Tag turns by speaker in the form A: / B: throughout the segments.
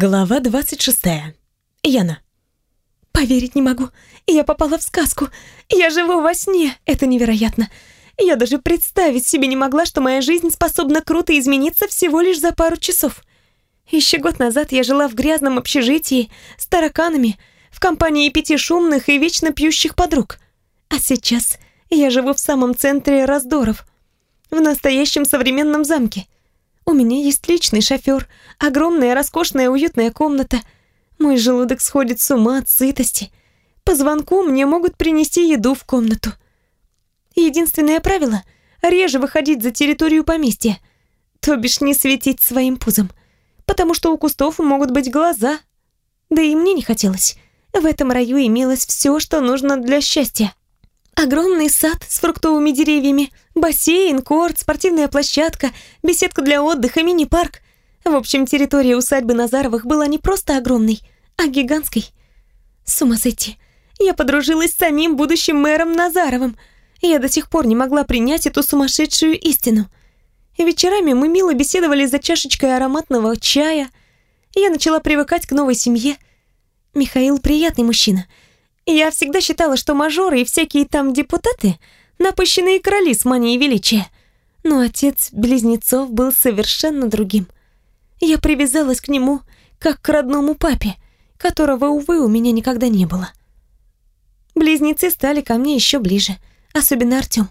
A: Глава 26. Яна. Поверить не могу. Я попала в сказку. Я живу во сне. Это невероятно. Я даже представить себе не могла, что моя жизнь способна круто измениться всего лишь за пару часов. Еще год назад я жила в грязном общежитии с тараканами, в компании пяти шумных и вечно пьющих подруг. А сейчас я живу в самом центре раздоров, в настоящем современном замке — у меня есть личный шофер, огромная, роскошная, уютная комната. Мой желудок сходит с ума от сытости. По звонку мне могут принести еду в комнату. Единственное правило — реже выходить за территорию поместья, то бишь не светить своим пузом, потому что у кустов могут быть глаза. Да и мне не хотелось. В этом раю имелось все, что нужно для счастья. Огромный сад с фруктовыми деревьями, бассейн, корт, спортивная площадка, беседка для отдыха, мини-парк. В общем, территория усадьбы Назаровых была не просто огромной, а гигантской. С ума сойти. Я подружилась с самим будущим мэром Назаровым. Я до сих пор не могла принять эту сумасшедшую истину. Вечерами мы мило беседовали за чашечкой ароматного чая. Я начала привыкать к новой семье. Михаил приятный мужчина — я всегда считала, что мажоры и всякие там депутаты — напыщенные короли с манией величия. Но отец близнецов был совершенно другим. Я привязалась к нему, как к родному папе, которого, увы, у меня никогда не было. Близнецы стали ко мне еще ближе, особенно Артем.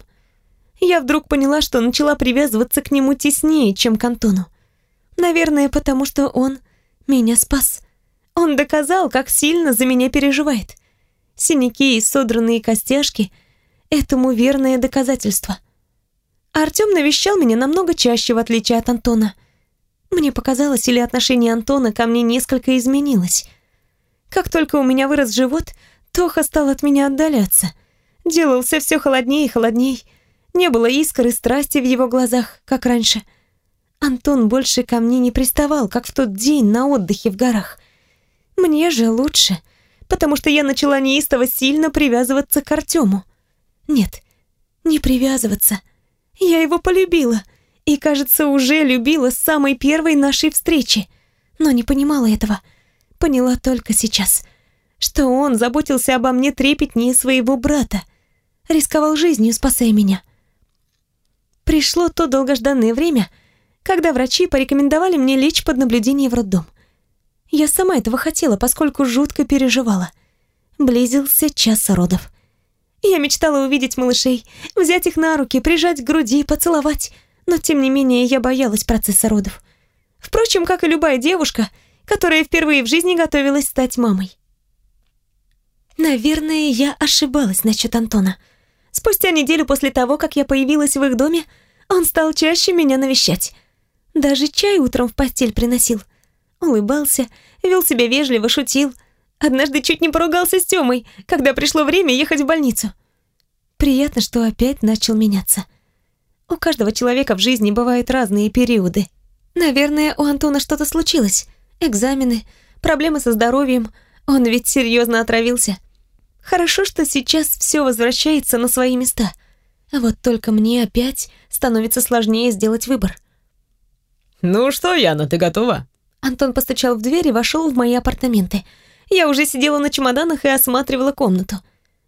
A: Я вдруг поняла, что начала привязываться к нему теснее, чем к Антону. Наверное, потому что он меня спас. Он доказал, как сильно за меня переживает — Синяки и содранные костяшки — этому верное доказательство. Артём навещал меня намного чаще, в отличие от Антона. Мне показалось, или отношение Антона ко мне несколько изменилось. Как только у меня вырос живот, Тоха стал от меня отдаляться. Делался все холоднее и холодней. Не было искры страсти в его глазах, как раньше. Антон больше ко мне не приставал, как в тот день на отдыхе в горах. Мне же лучше — потому что я начала неистово сильно привязываться к Артему. Нет, не привязываться. Я его полюбила. И, кажется, уже любила с самой первой нашей встречи. Но не понимала этого. Поняла только сейчас. Что он заботился обо мне трепетнее своего брата. Рисковал жизнью, спасая меня. Пришло то долгожданное время, когда врачи порекомендовали мне лечь под наблюдение в роддом. Я сама этого хотела, поскольку жутко переживала. Близился час родов. Я мечтала увидеть малышей, взять их на руки, прижать к груди, поцеловать. Но, тем не менее, я боялась процесса родов. Впрочем, как и любая девушка, которая впервые в жизни готовилась стать мамой. Наверное, я ошибалась насчет Антона. Спустя неделю после того, как я появилась в их доме, он стал чаще меня навещать. Даже чай утром в постель приносил — улыбался, вел себя вежливо, шутил. Однажды чуть не поругался с Тёмой, когда пришло время ехать в больницу. Приятно, что опять начал меняться. У каждого человека в жизни бывают разные периоды. Наверное, у Антона что-то случилось. Экзамены, проблемы со здоровьем. Он ведь серьезно отравился. Хорошо, что сейчас все возвращается на свои места. А вот только мне опять становится сложнее сделать выбор.
B: «Ну что, Яна, ты готова?»
A: Антон постучал в дверь и вошел в мои апартаменты. Я уже сидела на чемоданах и осматривала комнату.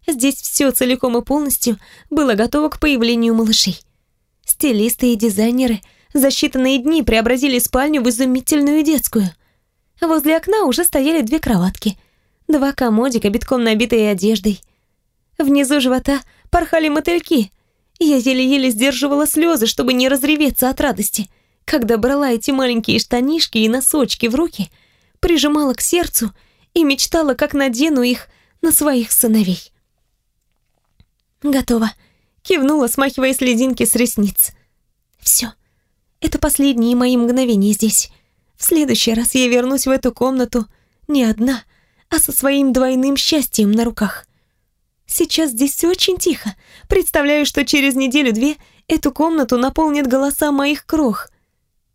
A: Здесь все целиком и полностью было готово к появлению малышей. Стилисты и дизайнеры за считанные дни преобразили спальню в изумительную детскую. Возле окна уже стояли две кроватки, два комодика, битком набитые одеждой. Внизу живота порхали мотыльки. Я еле-еле сдерживала слезы, чтобы не разреветься от радости — когда брала эти маленькие штанишки и носочки в руки, прижимала к сердцу и мечтала, как надену их на своих сыновей. «Готово», — кивнула, смахивая слезинки с ресниц. «Все. Это последние мои мгновения здесь. В следующий раз я вернусь в эту комнату не одна, а со своим двойным счастьем на руках. Сейчас здесь очень тихо. Представляю, что через неделю-две эту комнату наполнят голоса моих крох —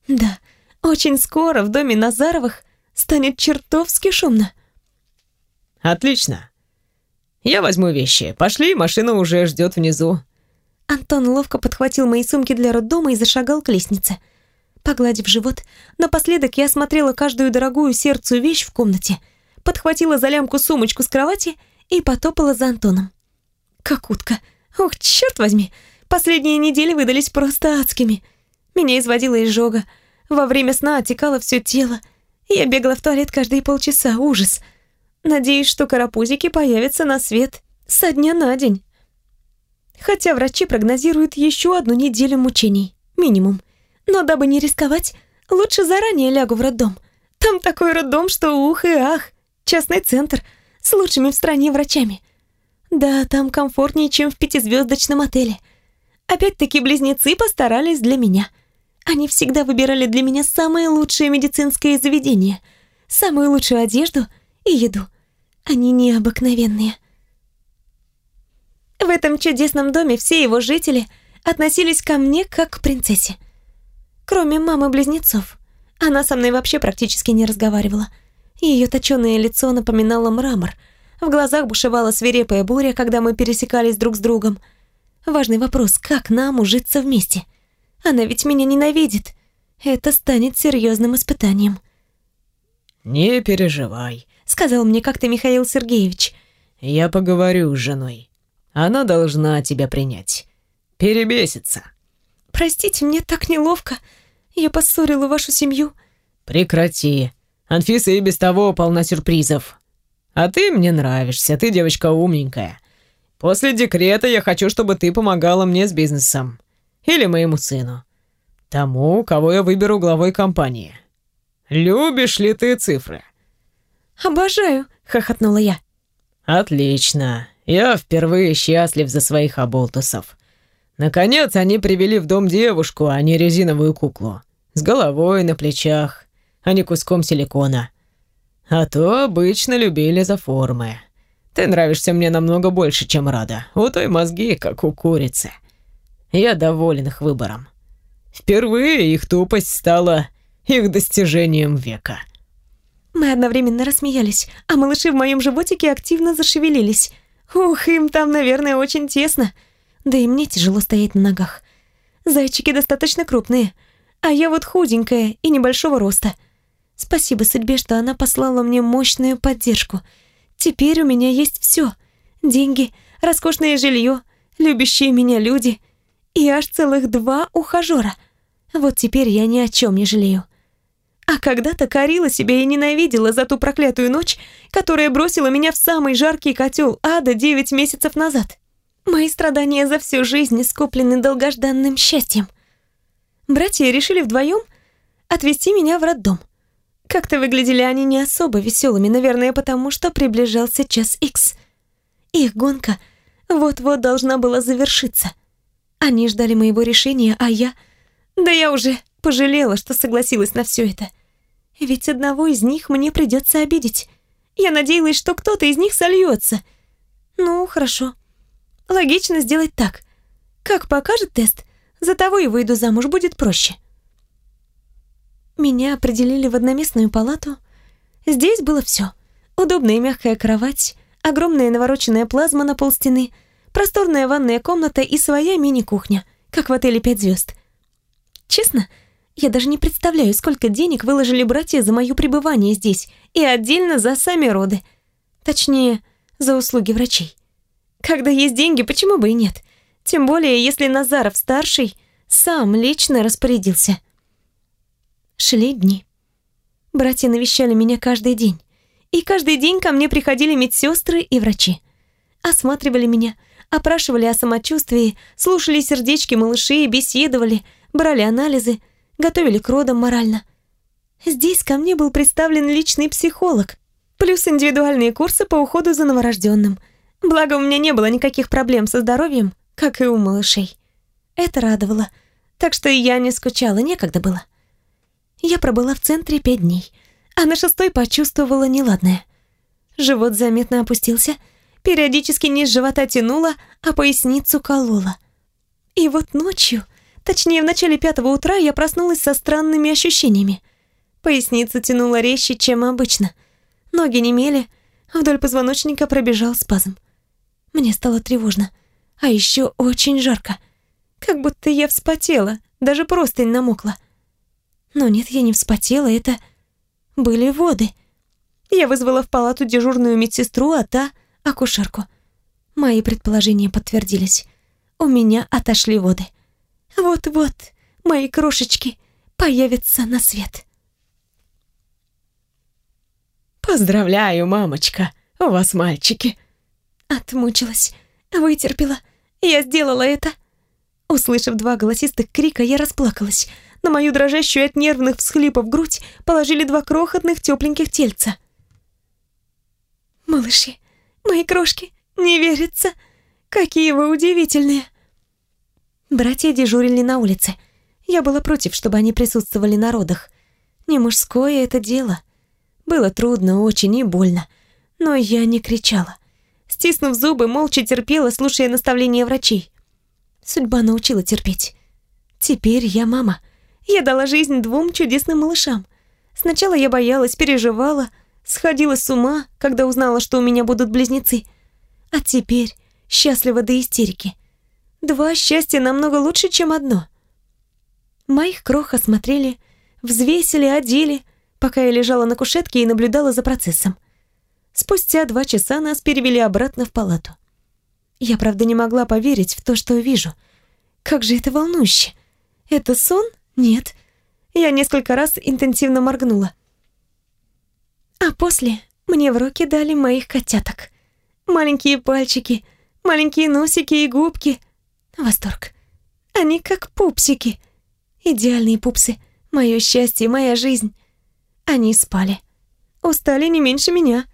A: да, очень скоро в доме Назаровых станет чертовски шумно.
B: Отлично. Я возьму вещи. Пошли, машина уже ждет внизу.
A: Антон ловко подхватил мои сумки для роддома и зашагал к лестнице. Погладив живот, напоследок я осмотрела каждую дорогую сердцу вещь в комнате, подхватила за лямку сумочку с кровати и потопала за Антоном. Как утка. Ох, черт возьми, последние недели выдались просто адскими. Меня изводила изжога. Во время сна отекало все тело. Я бегала в туалет каждые полчаса. Ужас. Надеюсь, что карапузики появятся на свет со дня на день. Хотя врачи прогнозируют еще одну неделю мучений. Минимум. Но дабы не рисковать, лучше заранее лягу в роддом. Там такой роддом, что ух и ах. Частный центр с лучшими в стране врачами. Да, там комфортнее, чем в пятизвездочном отеле. Опять-таки близнецы постарались для меня. Они всегда выбирали для меня самое лучшее медицинское заведение, самую лучшую одежду и еду. Они необыкновенные. В этом чудесном доме все его жители относились ко мне как к принцессе. Кроме мамы-близнецов. Она со мной вообще практически не разговаривала. Ее точёное лицо напоминало мрамор. В глазах бушевала свирепая буря, когда мы пересекались друг с другом. Важный вопрос, как нам ужиться вместе? Она ведь меня ненавидит. Это станет серьезным испытанием.
B: «Не переживай», —
A: сказал мне как-то Михаил Сергеевич.
B: «Я поговорю с женой. Она должна тебя принять. Перебесится».
A: «Простите, мне так неловко. Я поссорила вашу семью».
B: «Прекрати. Анфиса и без того полна сюрпризов. А ты мне нравишься, ты девочка умненькая. После декрета я хочу, чтобы ты помогала мне с бизнесом. Или моему сыну. Тому, кого я выберу главой компании. Любишь ли ты цифры?»
A: «Обожаю», — хохотнула я.
B: «Отлично. Я впервые счастлив за своих оболтусов. Наконец они привели в дом девушку, а не резиновую куклу. С головой на плечах, а не куском силикона. А то обычно любили за формы. Ты нравишься мне намного больше, чем Рада. У той мозги, как у курицы. Я доволен их выбором. Впервые их тупость стала их достижением века.
A: Мы одновременно рассмеялись, а малыши в моем животике активно зашевелились. Ух, им там, наверное, очень тесно. Да и мне тяжело стоять на ногах. Зайчики достаточно крупные, а я вот худенькая и небольшого роста. Спасибо судьбе, что она послала мне мощную поддержку. Теперь у меня есть все: деньги, роскошное жилье, любящие меня люди и аж целых два ухажера. Вот теперь я ни о чем не жалею. А когда-то корила себя и ненавидела за ту проклятую ночь, которая бросила меня в самый жаркий котел ада девять месяцев назад. Мои страдания за всю жизнь скоплены долгожданным счастьем. Братья решили вдвоем отвезти меня в роддом. Как-то выглядели они не особо веселыми, наверное, потому что приближался час икс. Их гонка вот-вот должна была завершиться. Они ждали моего решения, а я... Да я уже пожалела, что согласилась на все это. Ведь одного из них мне придется обидеть. Я надеялась, что кто-то из них сольется. Ну, хорошо. Логично сделать так. Как покажет тест, за того и выйду замуж, будет проще. Меня определили в одноместную палату. Здесь было все. Удобная мягкая кровать, огромная навороченная плазма на полстены, просторная ванная комната и своя мини-кухня, как в отеле «Пять звезд». Честно, я даже не представляю, сколько денег выложили братья за мое пребывание здесь и отдельно за сами роды. Точнее, за услуги врачей. Когда есть деньги, почему бы и нет? Тем более, если Назаров-старший сам лично распорядился. Шли дни. Братья навещали меня каждый день. И каждый день ко мне приходили медсестры и врачи. Осматривали меня, опрашивали о самочувствии, слушали сердечки малышей, беседовали, брали анализы — готовили к родам морально. Здесь ко мне был представлен личный психолог, плюс индивидуальные курсы по уходу за новорожденным. Благо, у меня не было никаких проблем со здоровьем, как и у малышей. Это радовало, так что и я не скучала, некогда было. Я пробыла в центре пять дней, а на шестой почувствовала неладное. Живот заметно опустился, периодически низ живота тянуло, а поясницу кололо. И вот ночью Точнее, в начале пятого утра я проснулась со странными ощущениями. Поясница тянула резче, чем обычно. Ноги немели, вдоль позвоночника пробежал спазм. Мне стало тревожно, а еще очень жарко. Как будто я вспотела, даже простынь намокла. Но нет, я не вспотела, это были воды. Я вызвала в палату дежурную медсестру, а та — акушерку. Мои предположения подтвердились. У меня отошли воды. Вот-вот мои крошечки появятся на свет.
B: «Поздравляю, мамочка, у вас мальчики!»
A: Отмучилась, вытерпела. Я сделала это. Услышав два голосистых крика, я расплакалась. На мою дрожащую от нервных всхлипов грудь положили два крохотных тепленьких тельца. «Малыши, мои крошки, не верится! Какие вы удивительные!» Братья дежурили на улице. Я была против, чтобы они присутствовали на родах. Не мужское это дело. Было трудно, очень и больно. Но я не кричала. Стиснув зубы, молча терпела, слушая наставления врачей. Судьба научила терпеть. Теперь я мама. Я дала жизнь двум чудесным малышам. Сначала я боялась, переживала, сходила с ума, когда узнала, что у меня будут близнецы. А теперь счастлива до истерики. Два счастья намного лучше, чем одно. Моих крох осмотрели, взвесили, одели, пока я лежала на кушетке и наблюдала за процессом. Спустя два часа нас перевели обратно в палату. Я, правда, не могла поверить в то, что вижу. Как же это волнующе. Это сон? Нет. Я несколько раз интенсивно моргнула. А после мне в руки дали моих котяток. Маленькие пальчики, маленькие носики и губки. Восторг. Они как пупсики. Идеальные пупсы. Мое счастье, моя жизнь. Они спали. Устали не меньше меня.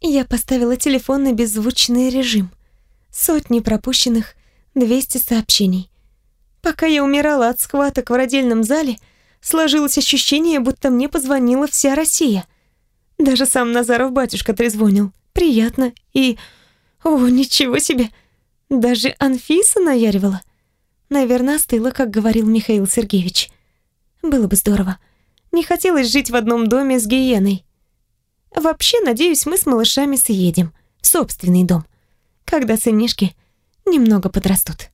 A: Я поставила телефон на беззвучный режим. Сотни пропущенных, 200 сообщений. Пока я умирала от схваток в родильном зале, сложилось ощущение, будто мне позвонила вся Россия. Даже сам Назаров батюшка трезвонил. Приятно и... О, ничего себе! Даже Анфиса наяривала. Наверное, остыла, как говорил Михаил Сергеевич. Было бы здорово. Не хотелось жить в одном доме с гиеной. Вообще, надеюсь, мы с малышами съедем в собственный дом, когда сынишки немного подрастут.